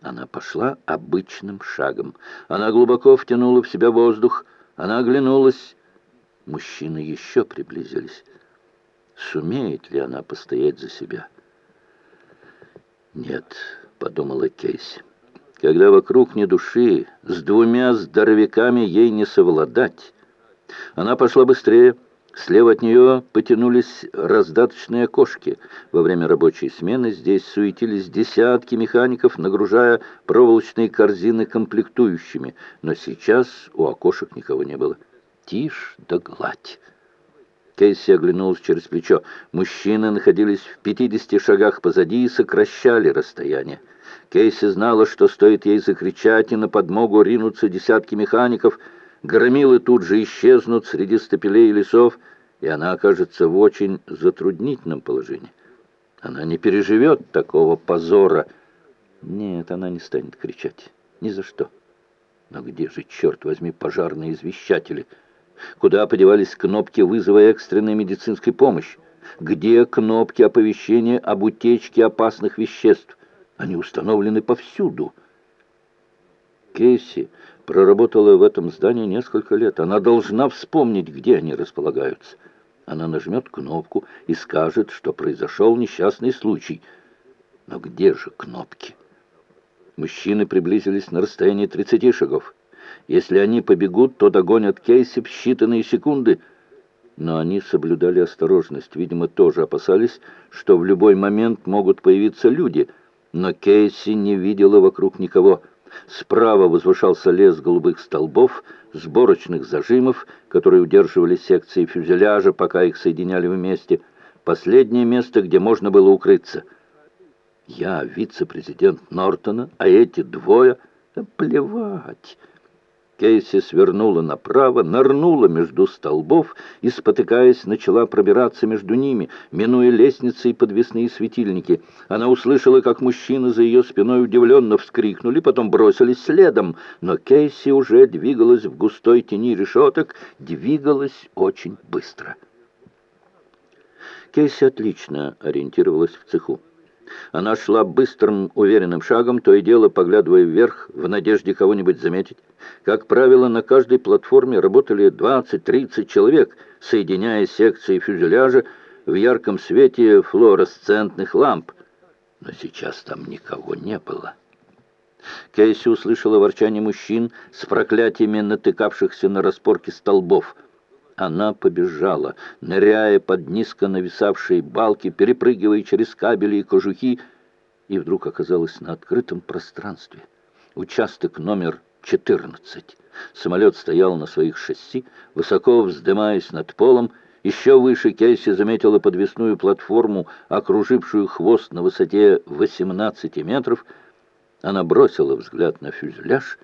Она пошла обычным шагом. Она глубоко втянула в себя воздух. Она оглянулась. Мужчины еще приблизились. Сумеет ли она постоять за себя? «Нет», — подумала Кейси, — «когда вокруг ни души, с двумя здоровяками ей не совладать». Она пошла быстрее, — Слева от нее потянулись раздаточные окошки. Во время рабочей смены здесь суетились десятки механиков, нагружая проволочные корзины комплектующими. Но сейчас у окошек никого не было. Тишь да гладь. Кейси оглянулась через плечо. Мужчины находились в 50 шагах позади и сокращали расстояние. Кейси знала, что стоит ей закричать, и на подмогу ринутся десятки механиков — Громилы тут же исчезнут среди стапелей и лесов, и она окажется в очень затруднительном положении. Она не переживет такого позора. Нет, она не станет кричать. Ни за что. Но где же, черт возьми, пожарные извещатели? Куда подевались кнопки вызова экстренной медицинской помощи? Где кнопки оповещения об утечке опасных веществ? Они установлены повсюду. Кейси проработала в этом здании несколько лет. Она должна вспомнить, где они располагаются. Она нажмет кнопку и скажет, что произошел несчастный случай. Но где же кнопки? Мужчины приблизились на расстояние 30 шагов. Если они побегут, то догонят Кейси в считанные секунды. Но они соблюдали осторожность. Видимо, тоже опасались, что в любой момент могут появиться люди. Но Кейси не видела вокруг никого. Справа возвышался лес голубых столбов, сборочных зажимов, которые удерживали секции фюзеляжа, пока их соединяли вместе. Последнее место, где можно было укрыться. Я вице-президент Нортона, а эти двое... Да плевать! Кейси свернула направо, нырнула между столбов и, спотыкаясь, начала пробираться между ними, минуя лестницы и подвесные светильники. Она услышала, как мужчины за ее спиной удивленно вскрикнули, потом бросились следом, но Кейси уже двигалась в густой тени решеток, двигалась очень быстро. Кейси отлично ориентировалась в цеху. Она шла быстрым, уверенным шагом, то и дело поглядывая вверх, в надежде кого-нибудь заметить. Как правило, на каждой платформе работали 20-30 человек, соединяя секции фюзеляжа в ярком свете флуоресцентных ламп. Но сейчас там никого не было. Кейси услышала ворчание мужчин с проклятиями натыкавшихся на распорки столбов — она побежала, ныряя под низко нависавшие балки, перепрыгивая через кабели и кожухи, и вдруг оказалась на открытом пространстве. Участок номер 14. Самолет стоял на своих шасси, высоко вздымаясь над полом. Еще выше Кейси заметила подвесную платформу, окружившую хвост на высоте 18 метров. Она бросила взгляд на фюзеляж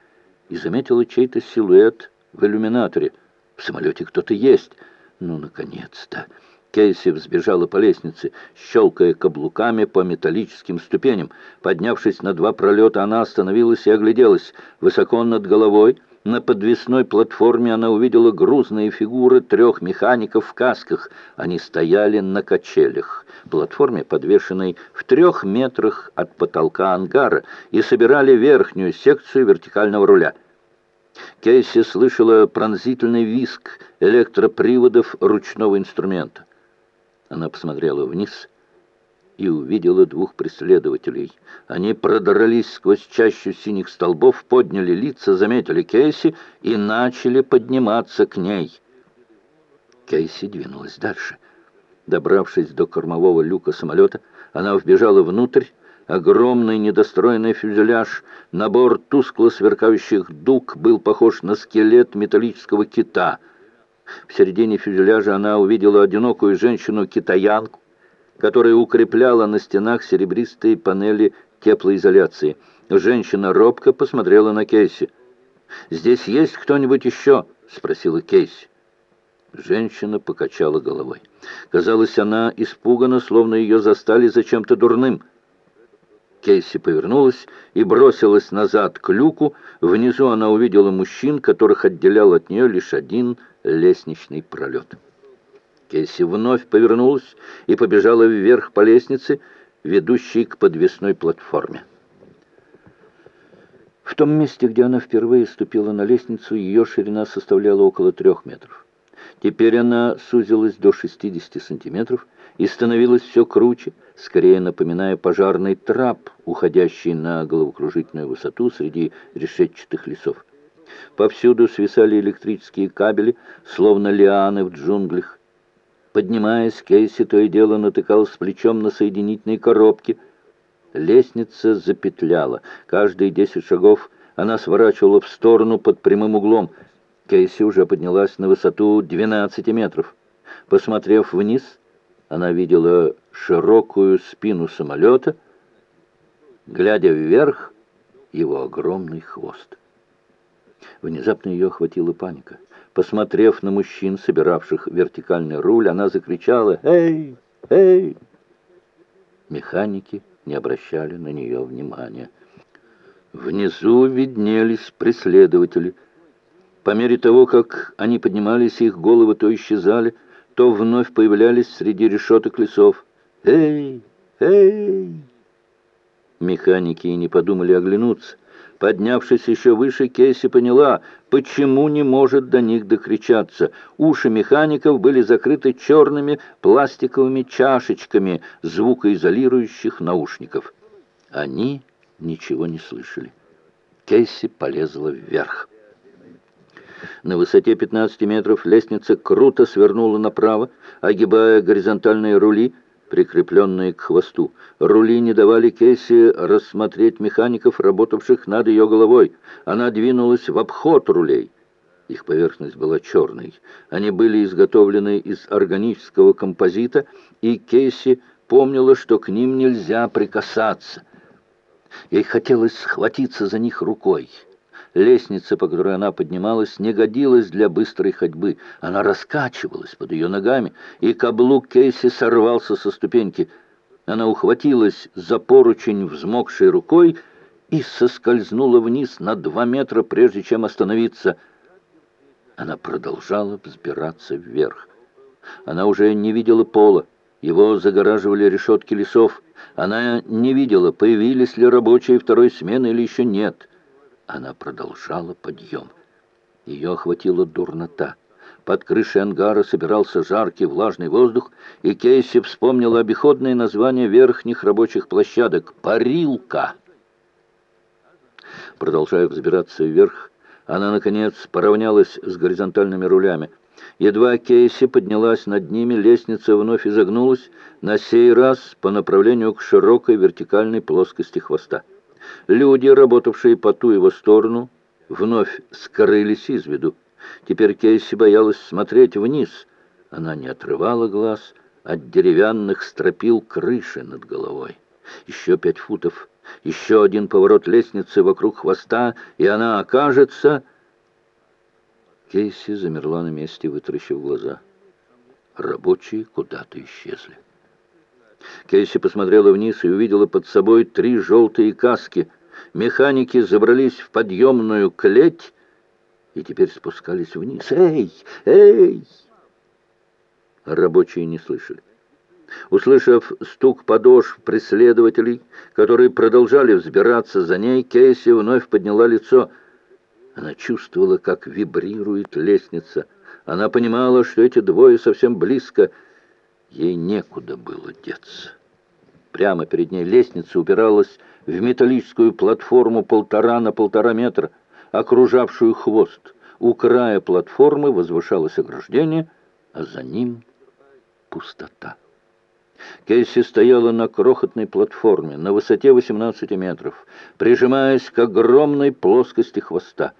и заметила чей-то силуэт в иллюминаторе — в самолете кто-то есть. Ну, наконец-то. Кейси взбежала по лестнице, щелкая каблуками по металлическим ступеням. Поднявшись на два пролета, она остановилась и огляделась. Высоко над головой, на подвесной платформе, она увидела грузные фигуры трех механиков в касках. Они стояли на качелях, платформе, подвешенной в трех метрах от потолка ангара, и собирали верхнюю секцию вертикального руля. Кейси слышала пронзительный визг электроприводов ручного инструмента. Она посмотрела вниз и увидела двух преследователей. Они продрались сквозь чащу синих столбов, подняли лица, заметили Кейси и начали подниматься к ней. Кейси двинулась дальше. Добравшись до кормового люка самолета, она вбежала внутрь, Огромный недостроенный фюзеляж, набор тускло сверкающих дуг был похож на скелет металлического кита. В середине фюзеляжа она увидела одинокую женщину-китаянку, которая укрепляла на стенах серебристые панели теплоизоляции. Женщина робко посмотрела на Кейси. «Здесь есть кто-нибудь еще?» — спросила Кейси. Женщина покачала головой. Казалось, она испугана, словно ее застали за чем-то дурным — Кейси повернулась и бросилась назад к люку. Внизу она увидела мужчин, которых отделял от нее лишь один лестничный пролет. Кейси вновь повернулась и побежала вверх по лестнице, ведущей к подвесной платформе. В том месте, где она впервые ступила на лестницу, ее ширина составляла около трех метров. Теперь она сузилась до 60 сантиметров и становилась все круче, скорее напоминая пожарный трап, уходящий на головокружительную высоту среди решетчатых лесов. Повсюду свисали электрические кабели, словно лианы в джунглях. Поднимаясь, Кейси то и дело натыкалась плечом на соединительные коробки. Лестница запетляла. Каждые десять шагов она сворачивала в сторону под прямым углом. Кейси уже поднялась на высоту 12 метров. Посмотрев вниз, она видела широкую спину самолета, глядя вверх, его огромный хвост. Внезапно ее охватила паника. Посмотрев на мужчин, собиравших вертикальный руль, она закричала «Эй! Эй!». Механики не обращали на нее внимания. Внизу виднелись преследователи. По мере того, как они поднимались, их головы то исчезали, то вновь появлялись среди решеток лесов. «Эй! Эй!» Механики и не подумали оглянуться. Поднявшись еще выше, Кейси поняла, почему не может до них докричаться. Уши механиков были закрыты черными пластиковыми чашечками звукоизолирующих наушников. Они ничего не слышали. Кейси полезла вверх. На высоте 15 метров лестница круто свернула направо, огибая горизонтальные рули, прикрепленные к хвосту. Рули не давали Кейси рассмотреть механиков, работавших над ее головой. Она двинулась в обход рулей. Их поверхность была черной. Они были изготовлены из органического композита, и Кейси помнила, что к ним нельзя прикасаться. Ей хотелось схватиться за них рукой. Лестница, по которой она поднималась, не годилась для быстрой ходьбы. Она раскачивалась под ее ногами, и каблук Кейси сорвался со ступеньки. Она ухватилась за поручень взмокшей рукой и соскользнула вниз на два метра, прежде чем остановиться. Она продолжала взбираться вверх. Она уже не видела пола. Его загораживали решетки лесов. Она не видела, появились ли рабочие второй смены или еще нет. Она продолжала подъем. Ее охватила дурнота. Под крышей ангара собирался жаркий влажный воздух, и Кейси вспомнила обиходное название верхних рабочих площадок — «Парилка». Продолжая взбираться вверх, она, наконец, поравнялась с горизонтальными рулями. Едва Кейси поднялась над ними, лестница вновь изогнулась, на сей раз по направлению к широкой вертикальной плоскости хвоста. Люди, работавшие по ту его сторону, вновь скрылись из виду. Теперь Кейси боялась смотреть вниз. Она не отрывала глаз от деревянных стропил крыши над головой. Еще пять футов, еще один поворот лестницы вокруг хвоста, и она окажется... Кейси замерла на месте, вытаращив глаза. Рабочие куда-то исчезли. Кейси посмотрела вниз и увидела под собой три желтые каски. Механики забрались в подъемную клеть и теперь спускались вниз. «Эй! Эй!» Рабочие не слышали. Услышав стук подошв преследователей, которые продолжали взбираться за ней, Кейси вновь подняла лицо. Она чувствовала, как вибрирует лестница. Она понимала, что эти двое совсем близко — Ей некуда было деться. Прямо перед ней лестница упиралась в металлическую платформу полтора на полтора метра, окружавшую хвост. У края платформы возвышалось ограждение, а за ним пустота. Кейси стояла на крохотной платформе на высоте 18 метров, прижимаясь к огромной плоскости хвоста.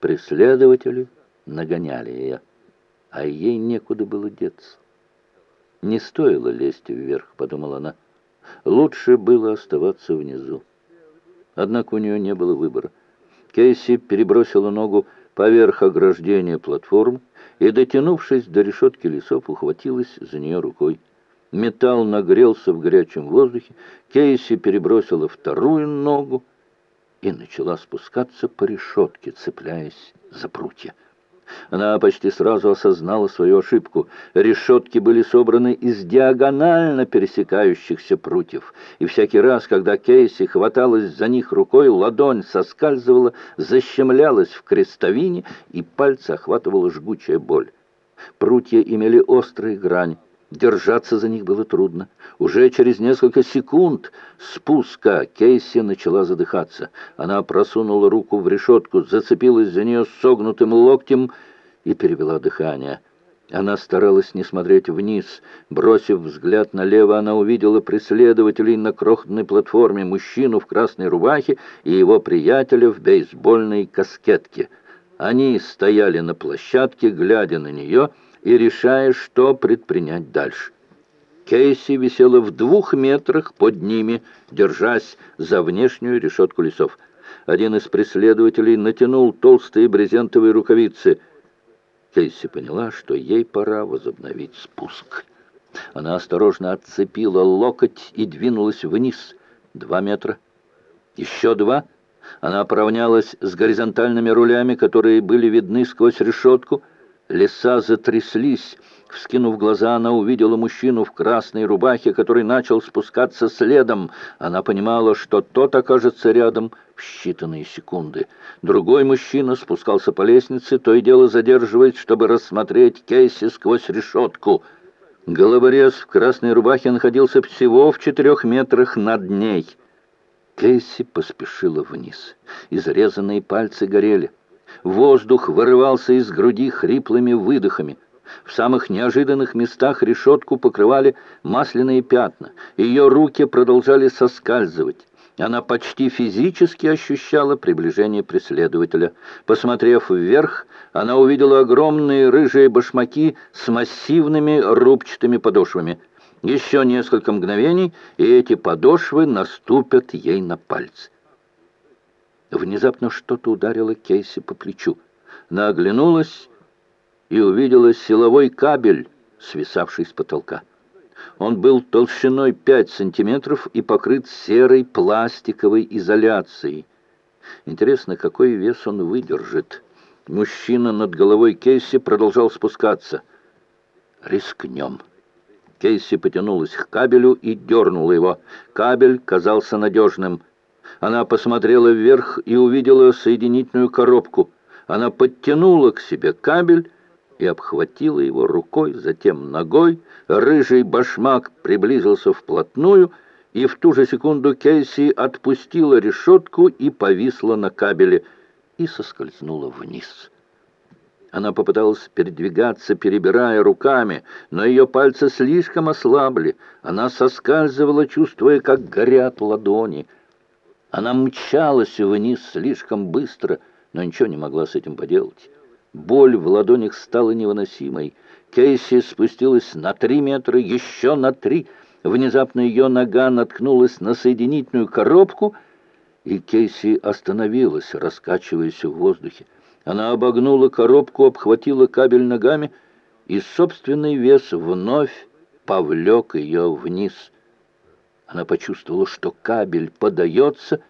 Преследователи нагоняли ее, а ей некуда было деться. Не стоило лезть вверх, подумала она. Лучше было оставаться внизу. Однако у нее не было выбора. Кейси перебросила ногу поверх ограждения платформ и, дотянувшись до решетки лесов, ухватилась за нее рукой. Металл нагрелся в горячем воздухе. Кейси перебросила вторую ногу и начала спускаться по решетке, цепляясь за прутья. Она почти сразу осознала свою ошибку. Решетки были собраны из диагонально пересекающихся прутьев, и всякий раз, когда Кейси хваталась за них рукой, ладонь соскальзывала, защемлялась в крестовине, и пальцы охватывала жгучая боль. Прутья имели острые грани. Держаться за них было трудно. Уже через несколько секунд спуска Кейси начала задыхаться. Она просунула руку в решетку, зацепилась за нее согнутым локтем и перевела дыхание. Она старалась не смотреть вниз. Бросив взгляд налево, она увидела преследователей на крохотной платформе, мужчину в красной рубахе и его приятеля в бейсбольной каскетке. Они стояли на площадке, глядя на нее, и решая, что предпринять дальше. Кейси висела в двух метрах под ними, держась за внешнюю решетку лесов. Один из преследователей натянул толстые брезентовые рукавицы. Кейси поняла, что ей пора возобновить спуск. Она осторожно отцепила локоть и двинулась вниз. Два метра. Еще два. Она поравнялась с горизонтальными рулями, которые были видны сквозь решетку. Леса затряслись. Вскинув глаза, она увидела мужчину в красной рубахе, который начал спускаться следом. Она понимала, что тот окажется рядом в считанные секунды. Другой мужчина спускался по лестнице, то и дело задерживаясь, чтобы рассмотреть Кейси сквозь решетку. Головорез в красной рубахе находился всего в четырех метрах над ней. Кейси поспешила вниз. Изрезанные пальцы горели. Воздух вырывался из груди хриплыми выдохами. В самых неожиданных местах решетку покрывали масляные пятна. Ее руки продолжали соскальзывать. Она почти физически ощущала приближение преследователя. Посмотрев вверх, она увидела огромные рыжие башмаки с массивными рубчатыми подошвами. Еще несколько мгновений, и эти подошвы наступят ей на пальцы. Внезапно что-то ударило Кейси по плечу. Она оглянулась и увидела силовой кабель, свисавший с потолка. Он был толщиной 5 сантиметров и покрыт серой пластиковой изоляцией. Интересно, какой вес он выдержит. Мужчина над головой Кейси продолжал спускаться. «Рискнем». Кейси потянулась к кабелю и дернула его. Кабель казался надежным. Она посмотрела вверх и увидела соединительную коробку. Она подтянула к себе кабель и обхватила его рукой, затем ногой. Рыжий башмак приблизился вплотную, и в ту же секунду Кейси отпустила решетку и повисла на кабеле и соскользнула вниз. Она попыталась передвигаться, перебирая руками, но ее пальцы слишком ослабли. Она соскальзывала, чувствуя, как горят ладони — она мчалась вниз слишком быстро, но ничего не могла с этим поделать. Боль в ладонях стала невыносимой. Кейси спустилась на три метра, еще на три. Внезапно ее нога наткнулась на соединительную коробку, и Кейси остановилась, раскачиваясь в воздухе. Она обогнула коробку, обхватила кабель ногами, и собственный вес вновь повлек ее вниз. Она почувствовала, что кабель подается,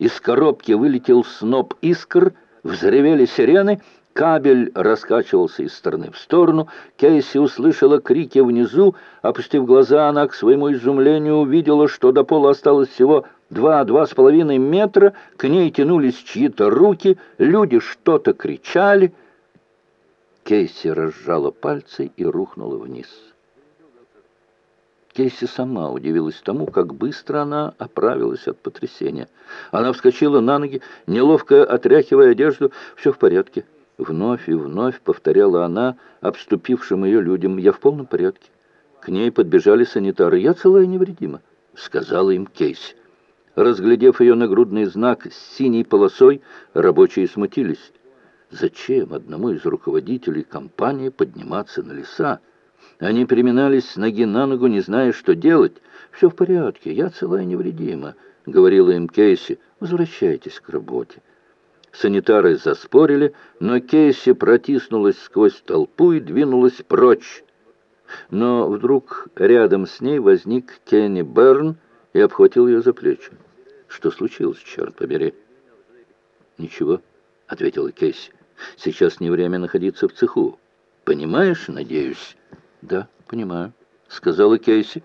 из коробки вылетел сноп искр, взревели сирены, кабель раскачивался из стороны в сторону. Кейси услышала крики внизу. Опустив глаза, она к своему изумлению увидела, что до пола осталось всего два-два с половиной метра. К ней тянулись чьи-то руки, люди что-то кричали. Кейси разжала пальцы и рухнула вниз. Кейси сама удивилась тому, как быстро она оправилась от потрясения. Она вскочила на ноги, неловко отряхивая одежду. «Все в порядке». Вновь и вновь повторяла она обступившим ее людям. «Я в полном порядке». К ней подбежали санитары. «Я целая и невредима», — сказала им Кейси. Разглядев ее нагрудный знак с синей полосой, рабочие смутились. Зачем одному из руководителей компании подниматься на леса? Они переминались с ноги на ногу, не зная, что делать. «Все в порядке, я целая и невредима», — говорила им Кейси. «Возвращайтесь к работе». Санитары заспорили, но Кейси протиснулась сквозь толпу и двинулась прочь. Но вдруг рядом с ней возник Кенни Берн и обхватил ее за плечи. «Что случилось, черт побери?» «Ничего», — ответила Кейси. Сейчас не время находиться в цеху. Понимаешь, надеюсь?» «Да, понимаю», — сказала Кейси.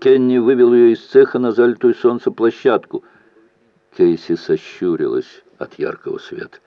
Кенни вывел ее из цеха на залитую солнце площадку. Кейси сощурилась от яркого света.